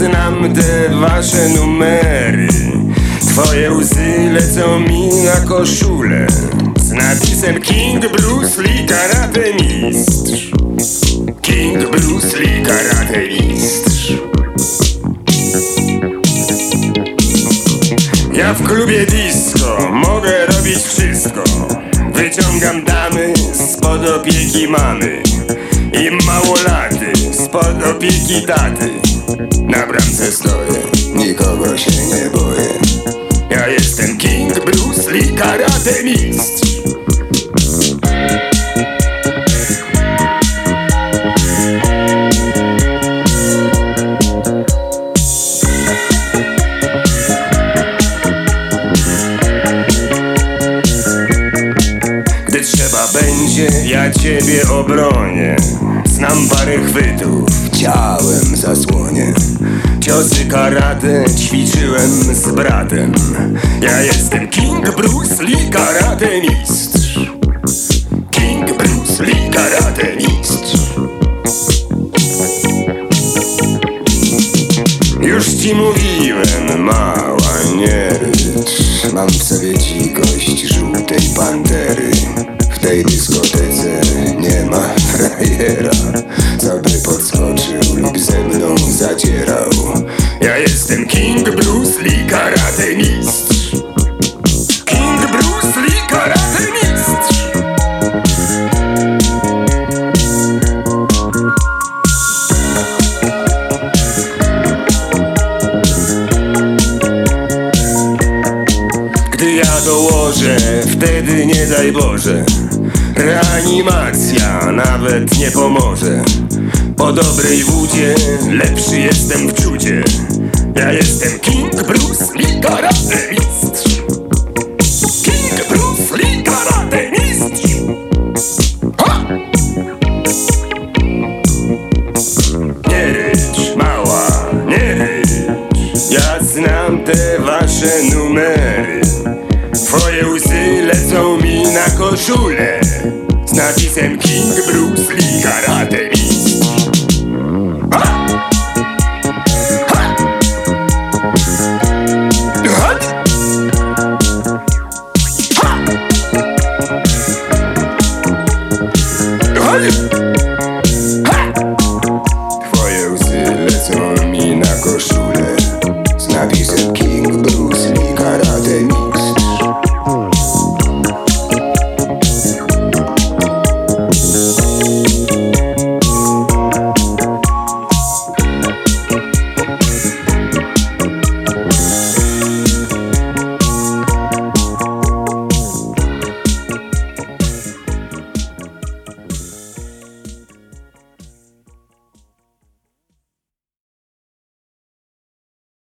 znam te wasze numery. Twoje łzy lecą mi na koszulę Z napisem King Bruce Lee Karate Mistrz. King Bruce Lee Karate Mistrz. Ja w klubie disco mogę robić wszystko. Wyciągam damy spod opieki mamy I małolaty spod opieki taty. Na bramce stoję, nikogo się nie boję. Ja jestem King Bruce Lee Karate Mistrz. Gdy trzeba będzie, ja ciebie obronię Znam parę chwytów, ciałem zasłonię. Ciosy karate ćwiczyłem z bratem. Ja jestem King Bruce Lee Karate Mistrz King Bruce Lee Karate Mistrz Już ci mówiłem, mała, nie Mam w sobie dzikość żółtej pantery. W tej dyskotece nie ma frajera by podskoczył lub ze mną zadzierał Ja jestem King Bruce Lee Karate Mistrz. King Bruce Lee Karate Mistrz. Gdy ja dołożę, wtedy nie daj Boże Reanimacja nawet nie pomoże Po dobrej wódzie lepszy jestem w czudzie Ja jestem King Bruce Lee Karate Mistrz. King Bruce Lee Karate Mistrz. Ha! Nie rycz, mała, nie rycz. Ja znam te wasze numery. Twoje łzy lecą mi na koszulę Z napisem King Bruce Lee Karate